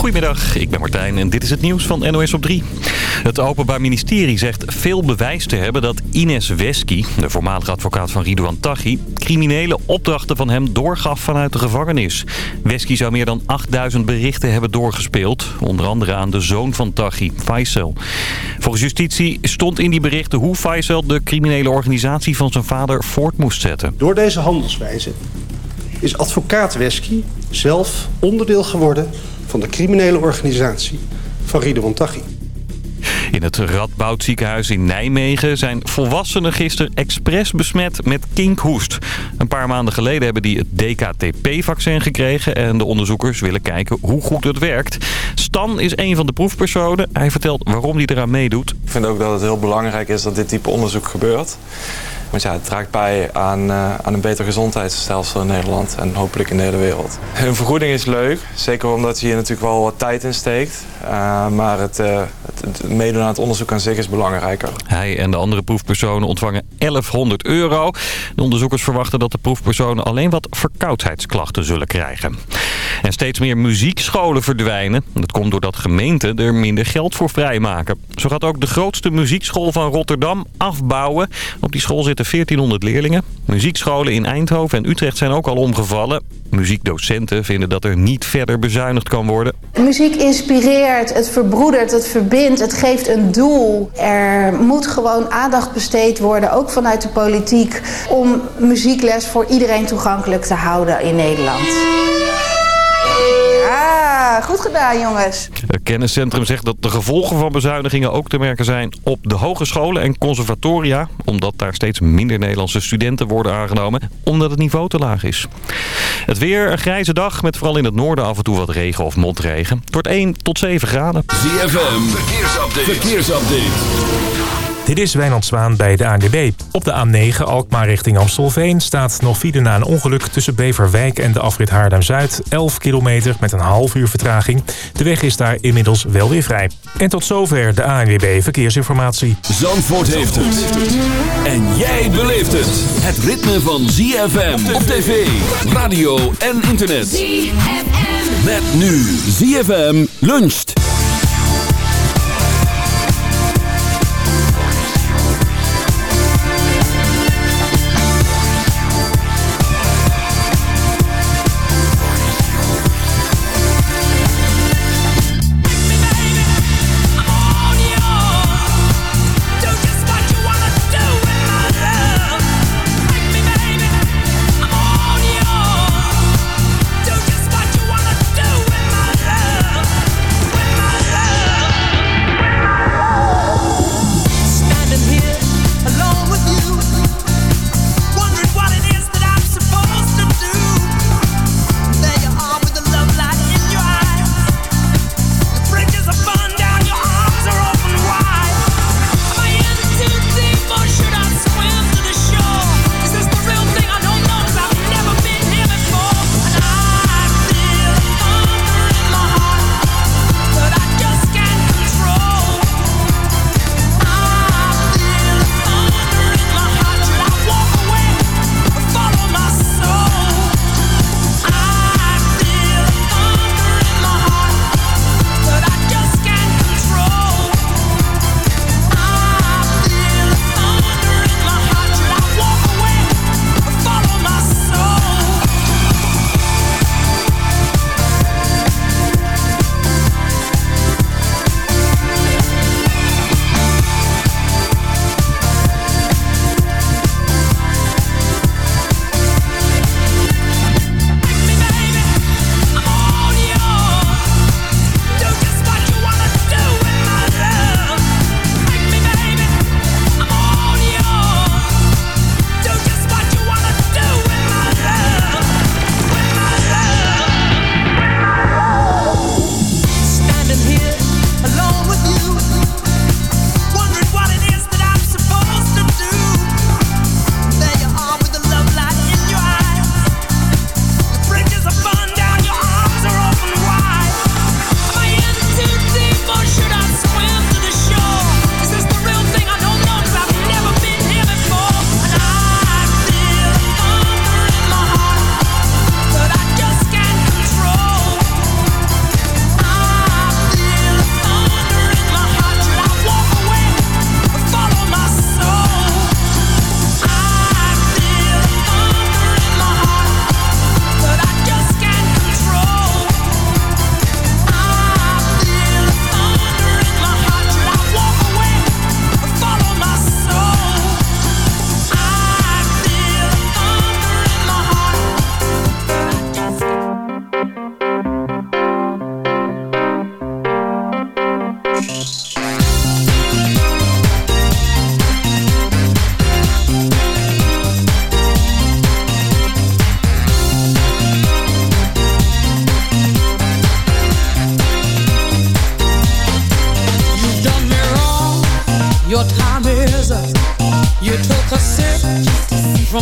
Goedemiddag, ik ben Martijn en dit is het nieuws van NOS op 3. Het Openbaar Ministerie zegt veel bewijs te hebben dat Ines Wesky, de voormalige advocaat van Ridouan Taghi, criminele opdrachten van hem doorgaf vanuit de gevangenis. Wesky zou meer dan 8000 berichten hebben doorgespeeld, onder andere aan de zoon van Taghi, Faisal. Volgens justitie stond in die berichten hoe Faisal de criminele organisatie van zijn vader voort moest zetten. Door deze handelswijze is advocaat Wesky zelf onderdeel geworden van de criminele organisatie van Ridouan Taghi. In het Radboud ziekenhuis in Nijmegen zijn volwassenen gisteren expres besmet met kinkhoest. Een paar maanden geleden hebben die het DKTP-vaccin gekregen en de onderzoekers willen kijken hoe goed het werkt. Stan is een van de proefpersonen. Hij vertelt waarom hij eraan meedoet. Ik vind ook dat het heel belangrijk is dat dit type onderzoek gebeurt. Want ja, het draagt bij aan, uh, aan een beter gezondheidsstelsel in Nederland en hopelijk in de hele wereld. Een vergoeding is leuk, zeker omdat je hier natuurlijk wel wat tijd in steekt. Uh, maar het, uh, het, het, meedoen aan het onderzoek aan zich is belangrijker. Hij en de andere proefpersonen ontvangen 1100 euro. De onderzoekers verwachten dat de proefpersonen alleen wat verkoudheidsklachten zullen krijgen. En steeds meer muziekscholen verdwijnen. Dat komt doordat gemeenten er minder geld voor vrijmaken. Zo gaat ook de grootste muziekschool van Rotterdam afbouwen. Op die school zitten 1400 leerlingen. Muziekscholen in Eindhoven en Utrecht zijn ook al omgevallen. Muziekdocenten vinden dat er niet verder bezuinigd kan worden. Muziek inspireert, het verbroedert, het verbindt, het geeft een doel. Er moet gewoon aandacht besteed worden, ook vanuit de politiek... om muziekles voor iedereen toegankelijk te houden in Nederland. Ja, goed gedaan jongens. Het kenniscentrum zegt dat de gevolgen van bezuinigingen ook te merken zijn op de hogescholen en conservatoria. Omdat daar steeds minder Nederlandse studenten worden aangenomen, omdat het niveau te laag is. Het weer, een grijze dag met vooral in het noorden af en toe wat regen of motregen. Het wordt 1 tot 7 graden. ZFM, verkeersupdate. verkeersupdate. Dit is Wijnand Zwaan bij de ANWB. Op de A9 Alkmaar richting Amstelveen staat nog file na een ongeluk tussen Beverwijk en de afrit Haarlem-Zuid. 11 kilometer met een half uur vertraging. De weg is daar inmiddels wel weer vrij. En tot zover de ANWB Verkeersinformatie. Zandvoort heeft het. En jij beleeft het. Het ritme van ZFM op tv, radio en internet. ZFM. Met nu ZFM luncht.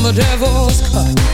The devil's cut.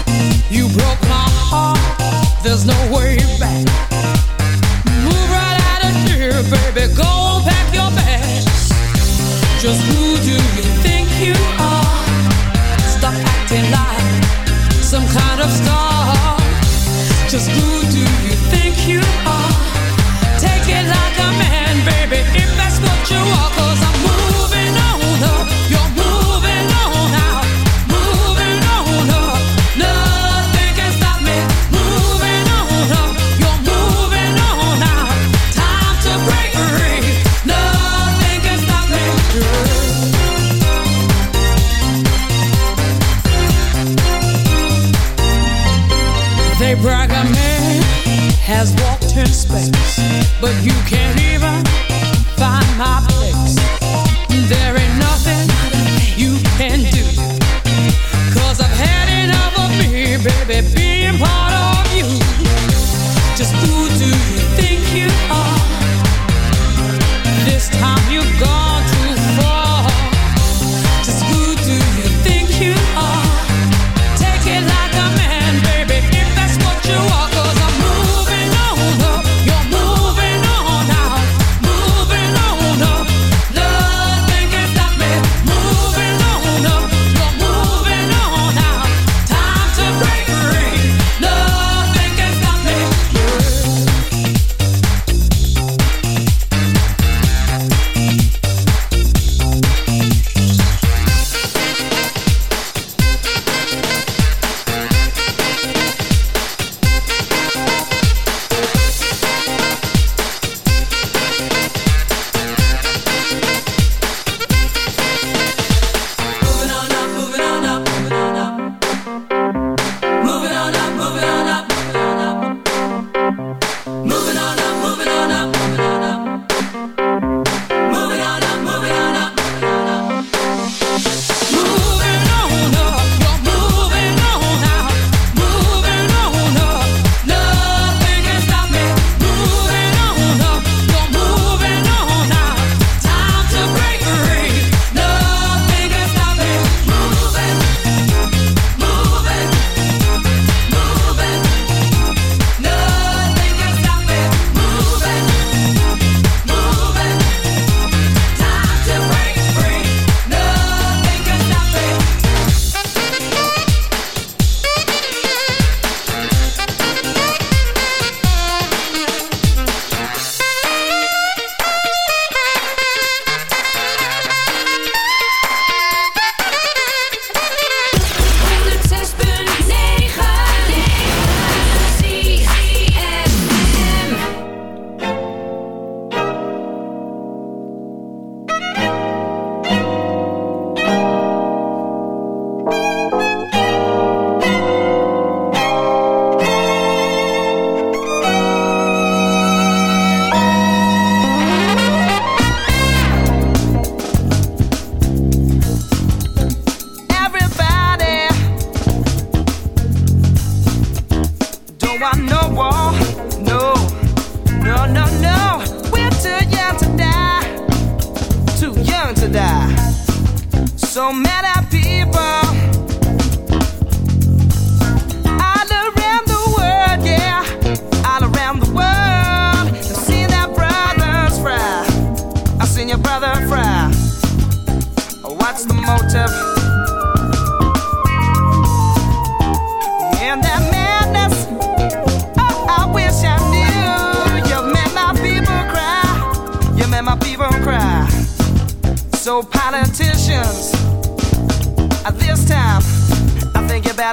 don't matter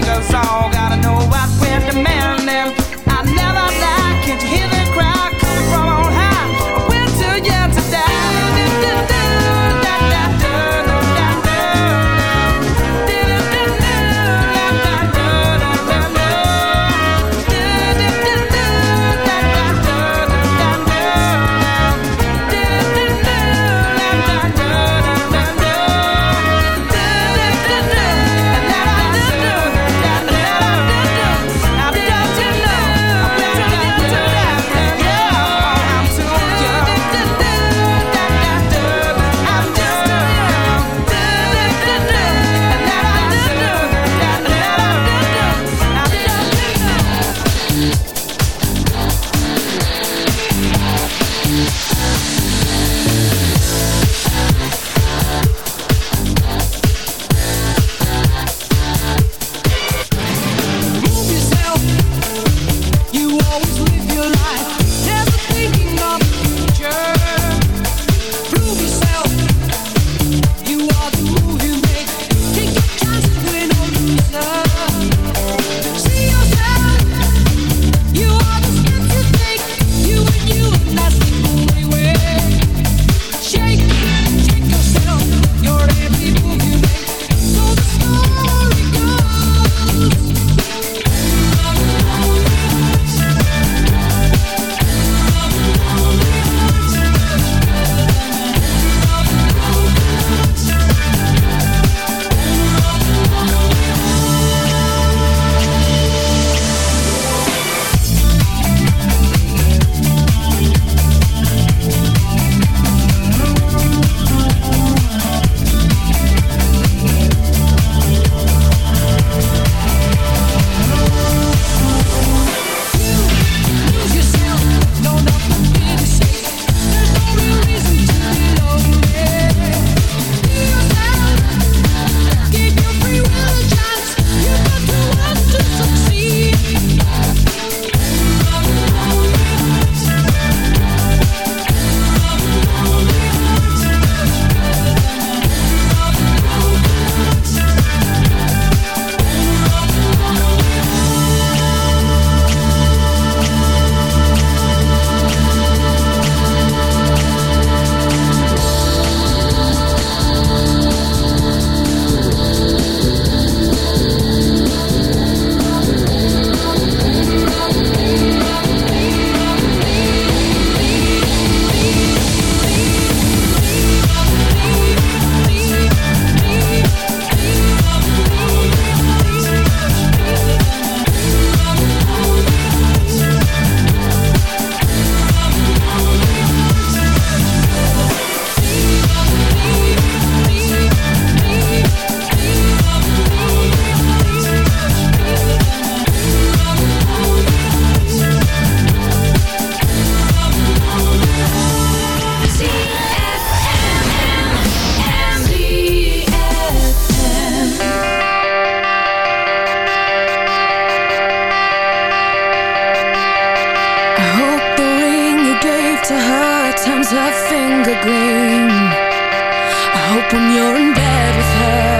sing a song. finger gleam I hope when you're in bed with her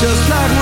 Just like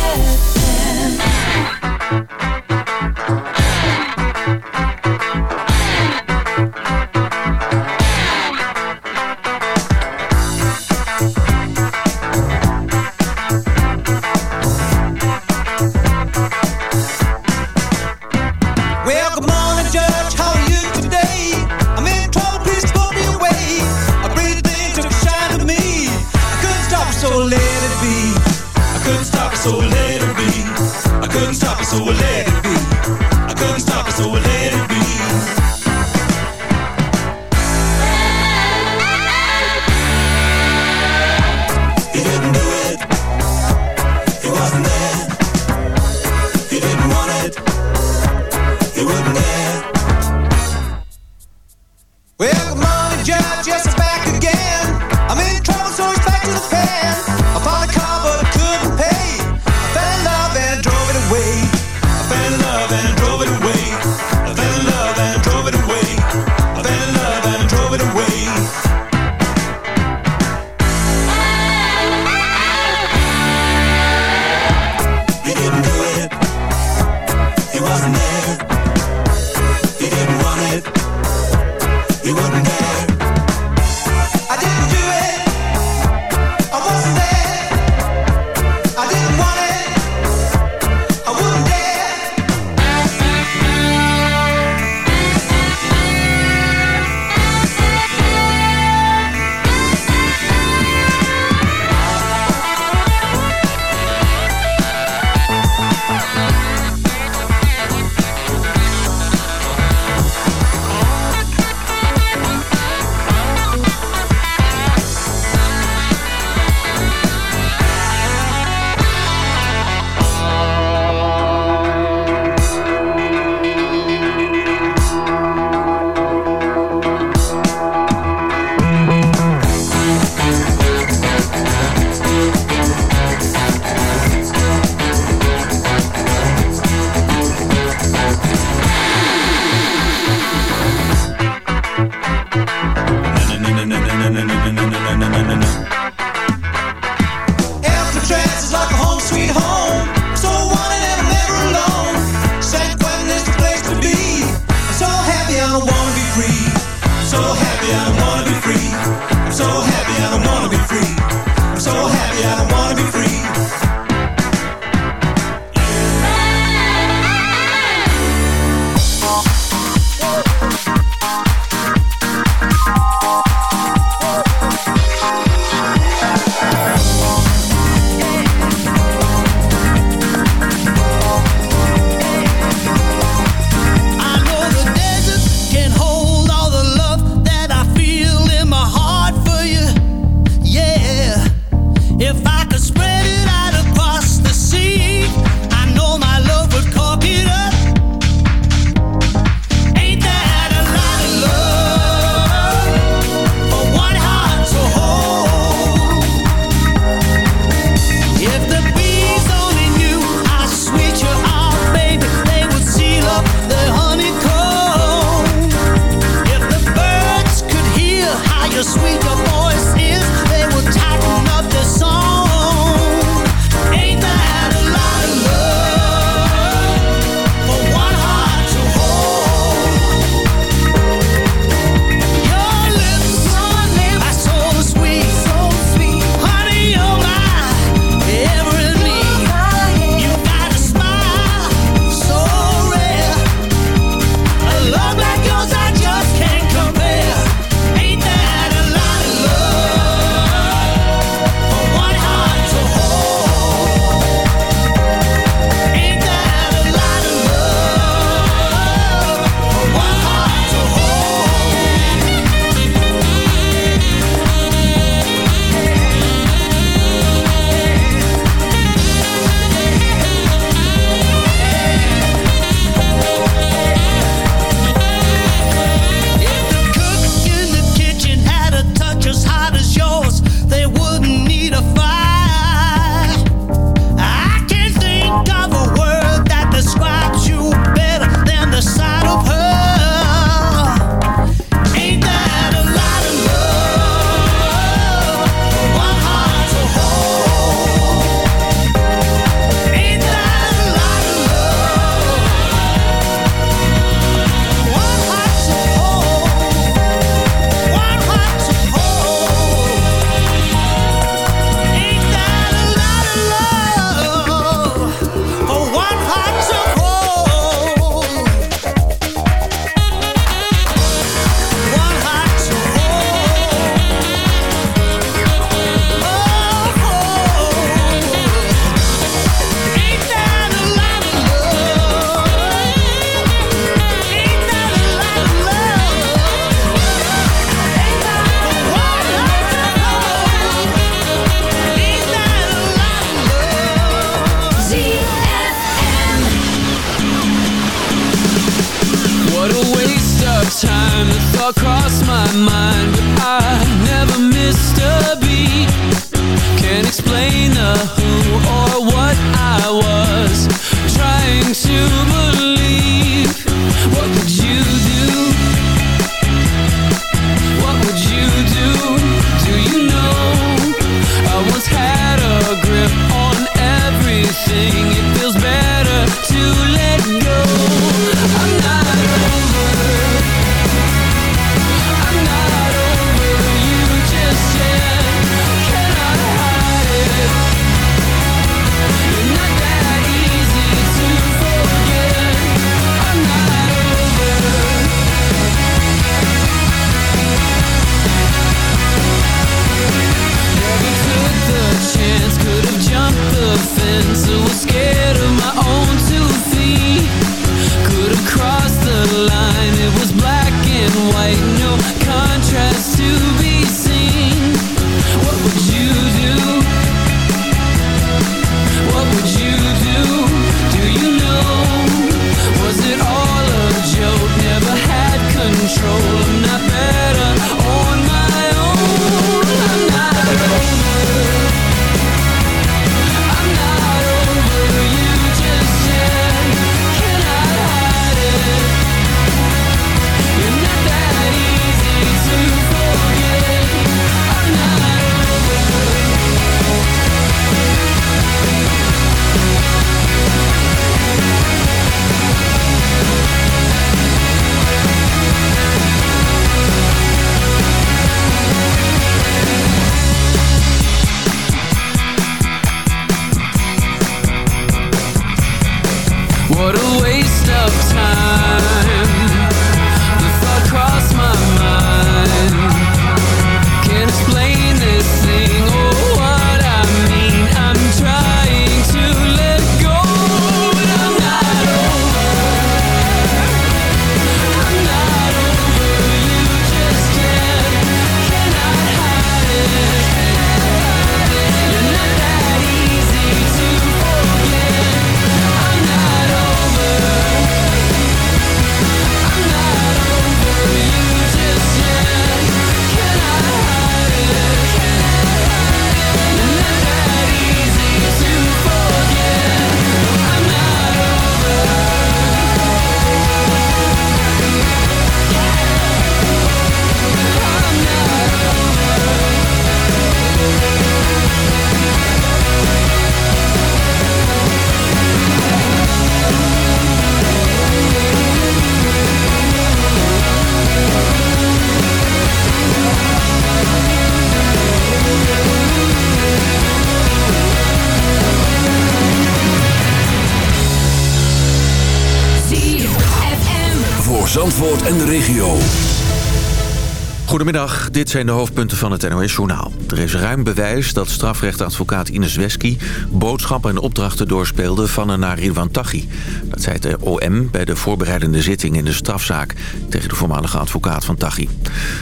Dit zijn de hoofdpunten van het NOS-journaal. Er is ruim bewijs dat strafrechtadvocaat Ines Wesky... boodschappen en opdrachten doorspeelde van en naar Ridwan Taghi. Dat zei de OM bij de voorbereidende zitting in de strafzaak... tegen de voormalige advocaat van Taghi.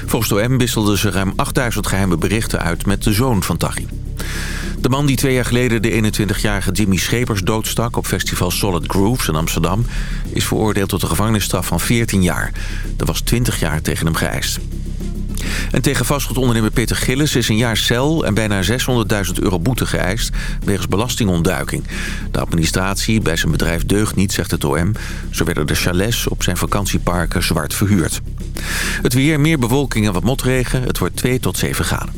Volgens de OM wisselden ze ruim 8000 geheime berichten uit met de zoon van Taghi. De man die twee jaar geleden de 21-jarige Jimmy Schepers doodstak... op festival Solid Grooves in Amsterdam... is veroordeeld tot een gevangenisstraf van 14 jaar. Er was 20 jaar tegen hem geëist. En tegen vastgoedondernemer Peter Gillis is een jaar cel en bijna 600.000 euro boete geëist wegens belastingontduiking. De administratie bij zijn bedrijf deugt niet, zegt het OM. Zo werden de chalets op zijn vakantieparken zwart verhuurd. Het weer, meer bewolking en wat motregen. Het wordt 2 tot 7 graden.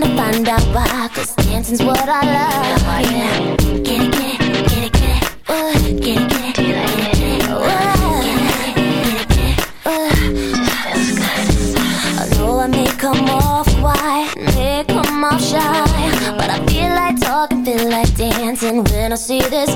trying to find out why. Cause dancing's what I love. Yeah. Get it, get it, get it, get it. Uh, Get it, get it, get it, get it. I know I may come off wide, may come off shy But I feel like talking, feel like dancing When I see this